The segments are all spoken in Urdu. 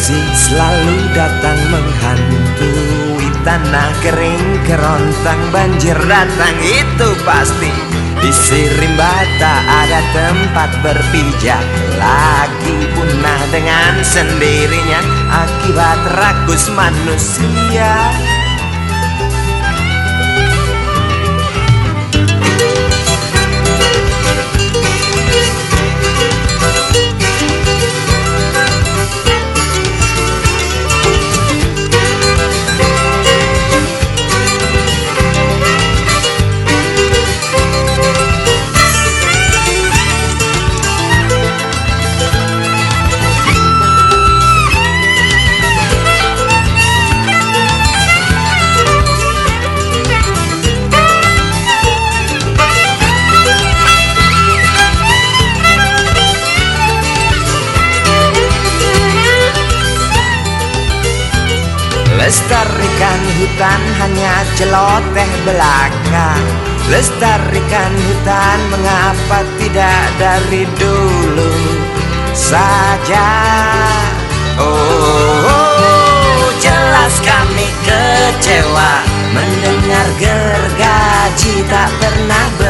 نا کرنجر پی جا کی آخر بات راک معلوم بستر منگا پتی ڈالو ساجا چل گر گا جی دا بر نام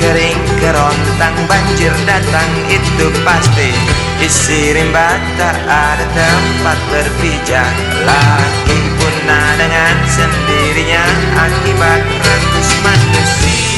کریںچر تنگ پتر پیجا آگان سندی آگ